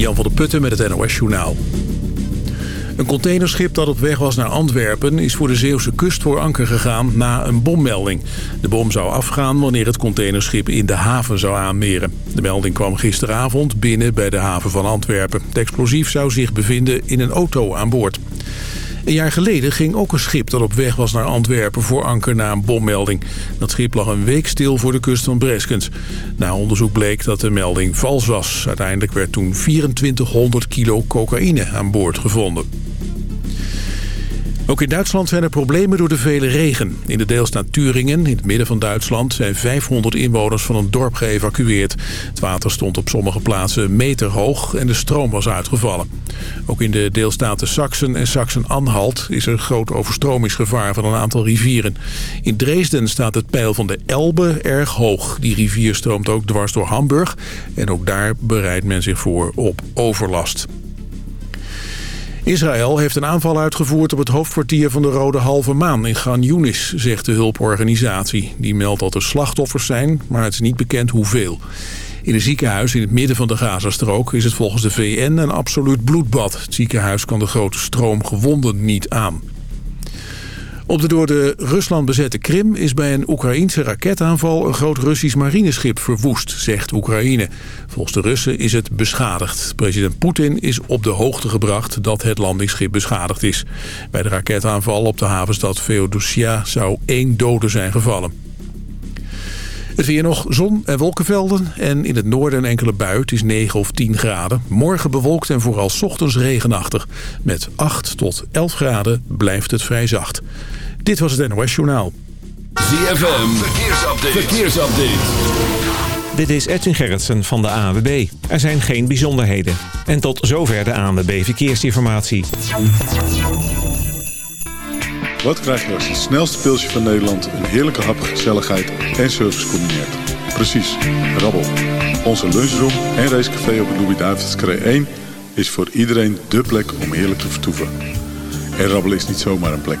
Jan van der Putten met het NOS Journaal. Een containerschip dat op weg was naar Antwerpen is voor de Zeeuwse kust voor anker gegaan na een bommelding. De bom zou afgaan wanneer het containerschip in de haven zou aanmeren. De melding kwam gisteravond binnen bij de haven van Antwerpen. Het explosief zou zich bevinden in een auto aan boord. Een jaar geleden ging ook een schip dat op weg was naar Antwerpen voor anker na een bommelding. Dat schip lag een week stil voor de kust van Breskens. Na onderzoek bleek dat de melding vals was. Uiteindelijk werd toen 2400 kilo cocaïne aan boord gevonden. Ook in Duitsland zijn er problemen door de vele regen. In de deelstaat Turingen, in het midden van Duitsland... zijn 500 inwoners van een dorp geëvacueerd. Het water stond op sommige plaatsen meter hoog en de stroom was uitgevallen. Ook in de deelstaten Sachsen en Sachsen-Anhalt... is er groot overstromingsgevaar van een aantal rivieren. In Dresden staat het peil van de Elbe erg hoog. Die rivier stroomt ook dwars door Hamburg. En ook daar bereidt men zich voor op overlast. Israël heeft een aanval uitgevoerd op het hoofdkwartier van de Rode Halve Maan in Yunis, zegt de hulporganisatie. Die meldt dat er slachtoffers zijn, maar het is niet bekend hoeveel. In een ziekenhuis in het midden van de Gazastrook is het volgens de VN een absoluut bloedbad. Het ziekenhuis kan de grote stroom gewonden niet aan. Op de door de Rusland bezette Krim is bij een Oekraïense raketaanval een groot Russisch marineschip verwoest, zegt Oekraïne. Volgens de Russen is het beschadigd. President Poetin is op de hoogte gebracht dat het landingsschip beschadigd is. Bij de raketaanval op de havenstad Feodosia zou één dode zijn gevallen. Het weer nog zon en wolkenvelden en in het noorden enkele bui. Het is 9 of 10 graden. Morgen bewolkt en vooral ochtends regenachtig. Met 8 tot 11 graden blijft het vrij zacht. Dit was het NOS Journaal. ZFM, verkeersupdate. verkeersupdate. Dit is Edwin Gerritsen van de ANWB. Er zijn geen bijzonderheden. En tot zover de ANWB Verkeersinformatie. Wat krijg je als het snelste pilsje van Nederland... een heerlijke hap, gezelligheid en service combineert? Precies, rabbel. Onze lunchroom en racecafé op het Louis-David's 1... is voor iedereen dé plek om heerlijk te vertoeven. En rabbelen is niet zomaar een plek.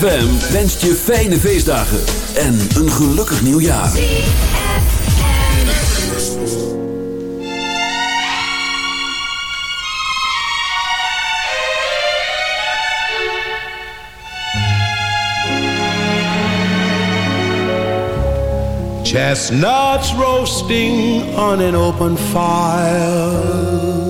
ZFM wenst je fijne feestdagen en een gelukkig nieuwjaar. Chestnuts roasting on an open fire.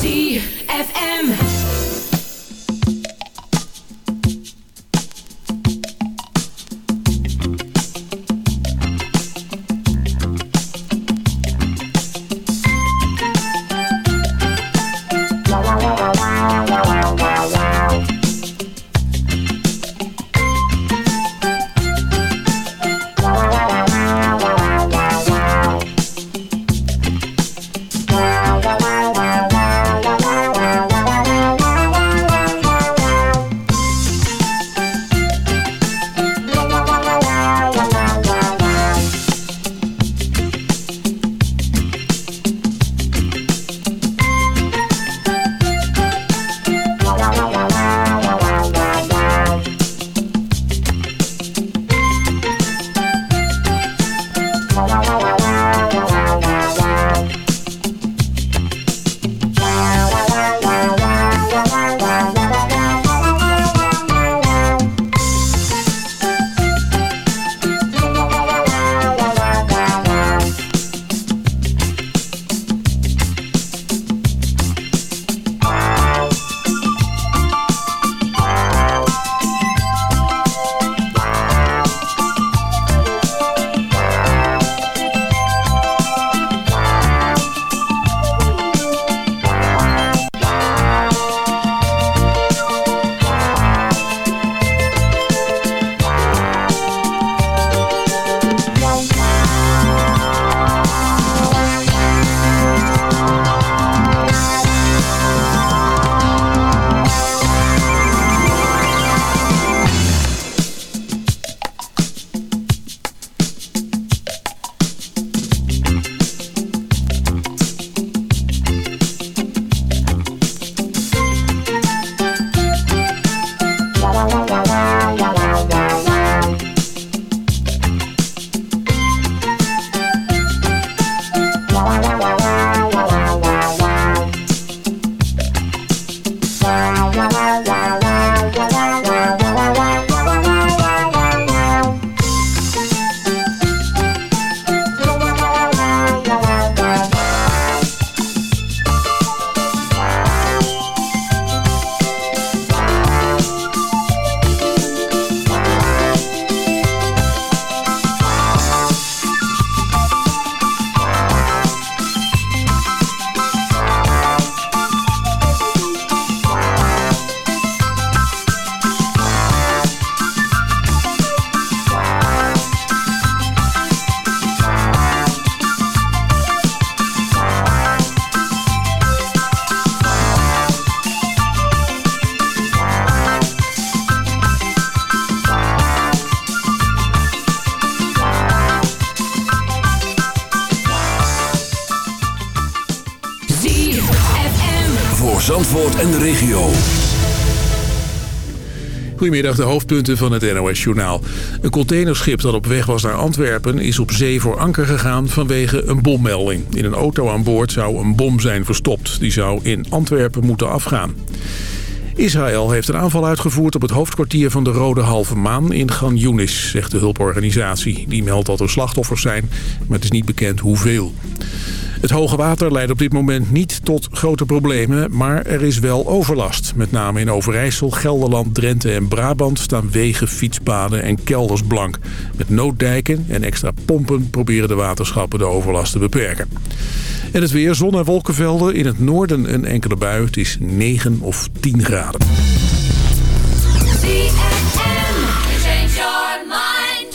Goedemiddag, de hoofdpunten van het NOS-journaal. Een containerschip dat op weg was naar Antwerpen is op zee voor anker gegaan vanwege een bommelding. In een auto aan boord zou een bom zijn verstopt. Die zou in Antwerpen moeten afgaan. Israël heeft een aanval uitgevoerd op het hoofdkwartier van de Rode Halve Maan in Gan zegt de hulporganisatie. Die meldt dat er slachtoffers zijn, maar het is niet bekend hoeveel. Het hoge water leidt op dit moment niet tot grote problemen, maar er is wel overlast. Met name in Overijssel, Gelderland, Drenthe en Brabant staan wegen, fietspaden en kelders blank. Met nooddijken en extra pompen proberen de waterschappen de overlast te beperken. En het weer, zon en wolkenvelden. In het noorden een enkele bui. Het is 9 of 10 graden.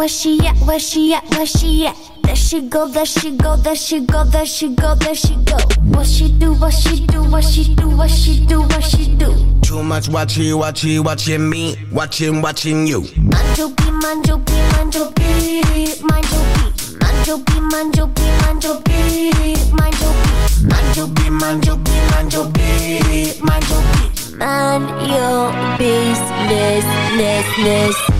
Where she at? Where she at? Where she at? There she go, there she go, there she go, there she go, there she go. What she do? What she do? What she do? What she do? What she do? Too much watching, watching, watching me, watching, watching you. Mind your beat, mind your beat, mind your beat, mind your beat. Mind your beat, mind your beat, mind your business, ness, ness.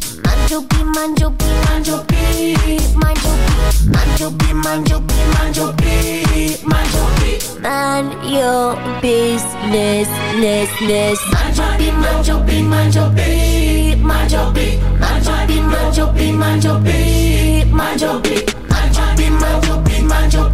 Beat, mind your beat, mind your beat, mind your beat. Mind your beat, mind your beat, mind your business, ness, ness. Mind your beat, mind your beat, mind your beat, mind your beat. Mind your beat, mind your beat, mind your beat, mind your beat. Mind your beat, mind your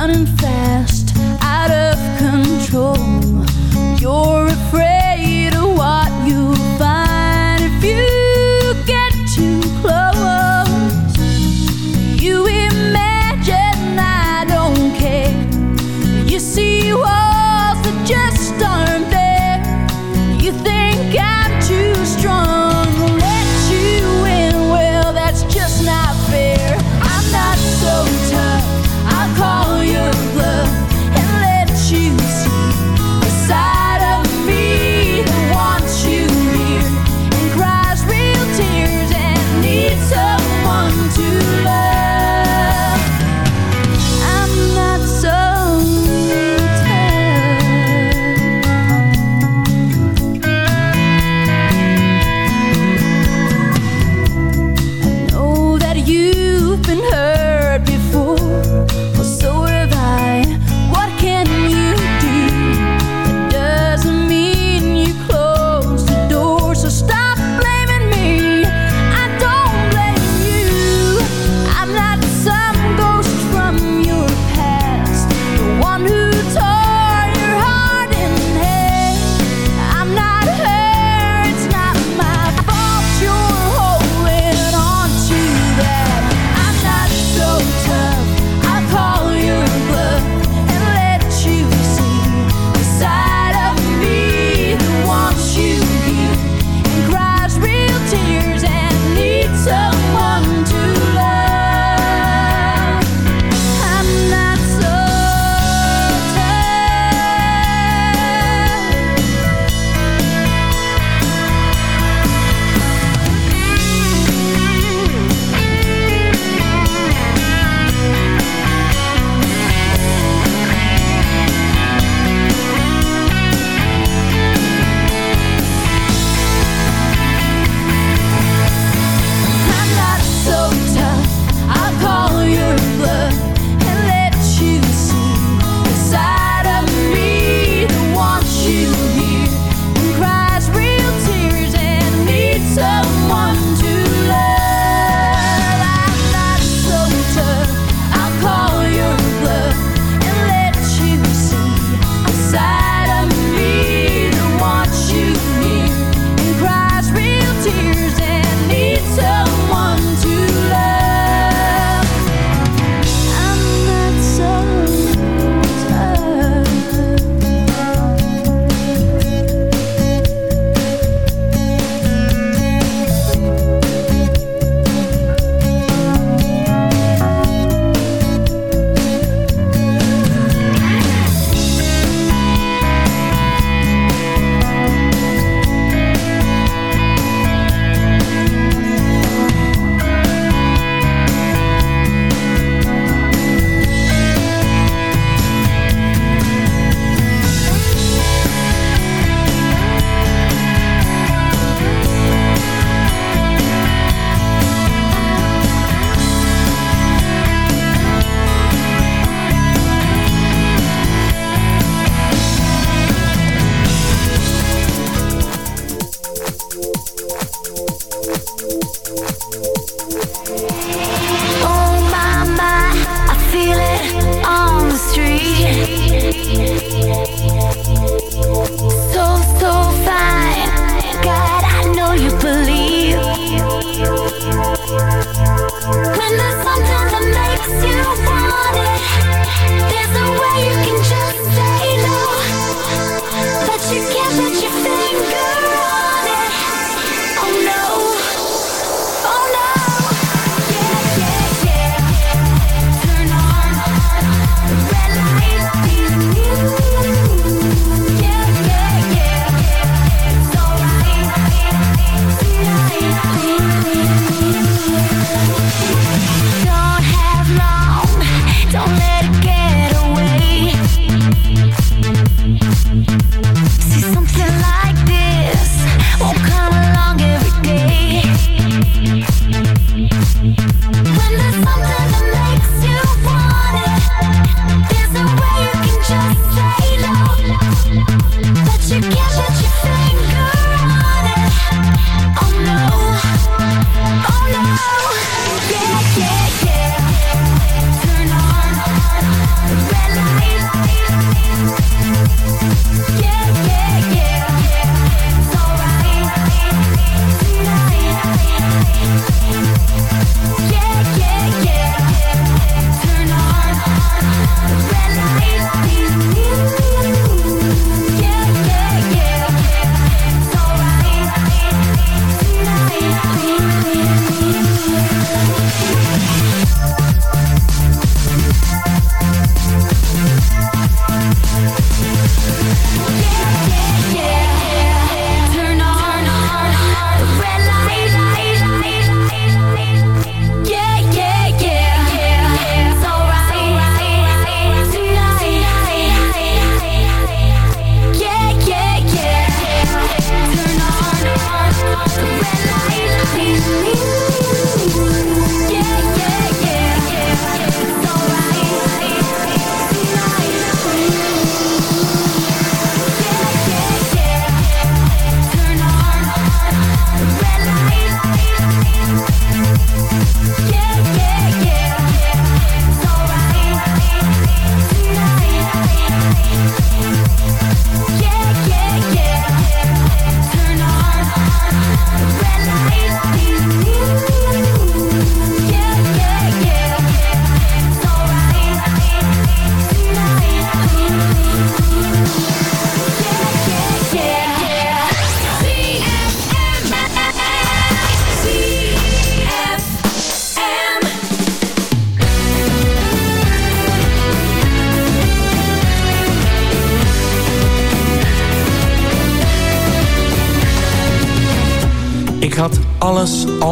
running fast, out of control. You're afraid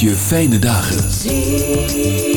je fijne dagen.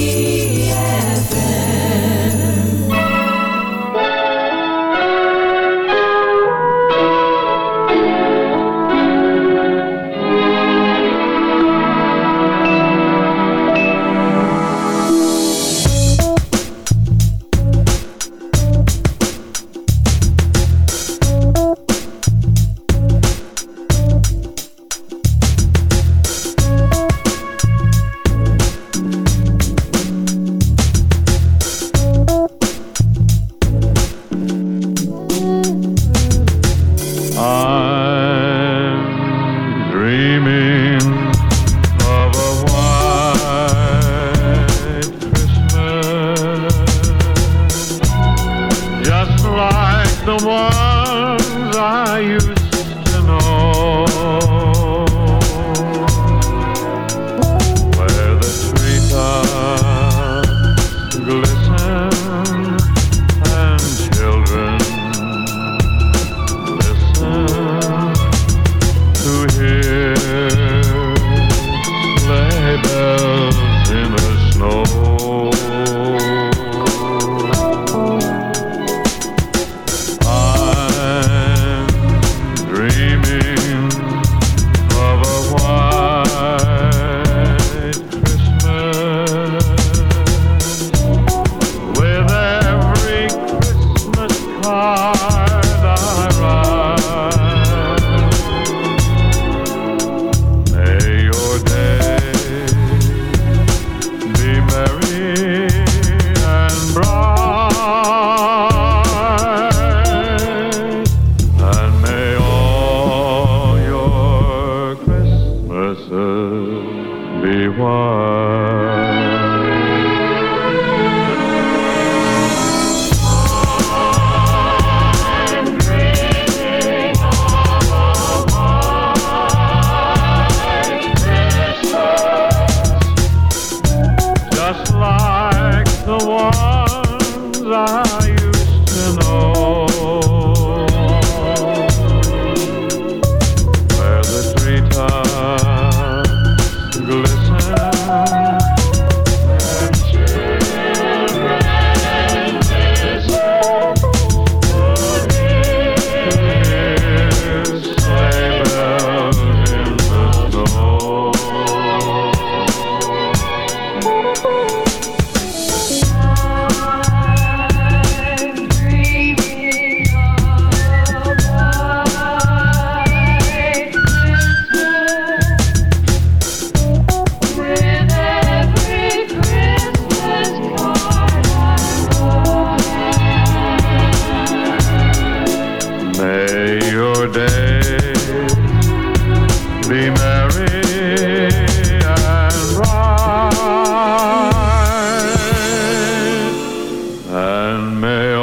And may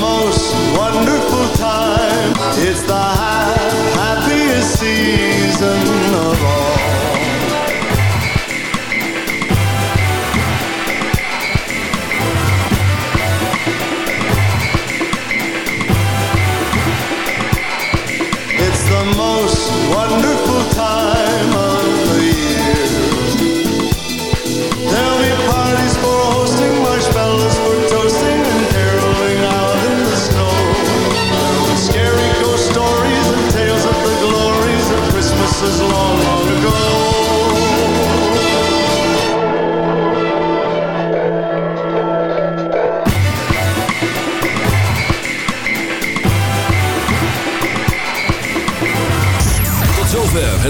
most.